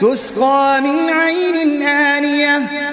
تُسْقَىٰ مِنْ عَيْنٍ آنِيَةٍ.